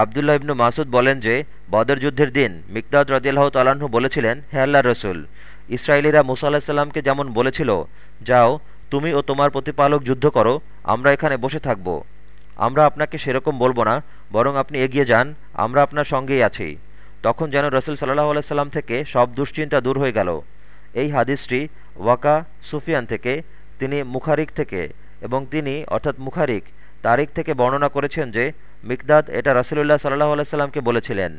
আবদুল্লাহ ইবনু মাসুদ বলেন যে, বদর যুদ্ধের দিন মিকদাদ রদিয়াল্লাহ তালাহু বলেছিলেন, হে আল্লাহ রসুল ইসরায়েলিরা মুসা আল্লাহ সাল্লামকে যেমন বলেছিল, যাও, তুমি ও তোমার প্রতিপালক যুদ্ধ করো, আমরা এখানে বসে থাকব। আমরা আপনাকে সেরকম বলব না, বরং আপনি এগিয়ে যান, আমরা আপনার সঙ্গেই আছি। তখন যেন রসুল সাল্লাহ সাল্লাম থেকে সব দুশ্চিন্তা দূর হয়ে গেল। এই হাদিসটি ওয়াকা সুফিয়ান থেকে, তিনি মুখারিক থেকে, এবং তিনি, অর্থাৎ মুখারিক তারিখ থেকে বর্ণনা করেছেন যে মিকদাদ এটা রাসুল্লাহ সাল্লাহ আলাইসাল্লামকে বলেছিলেন।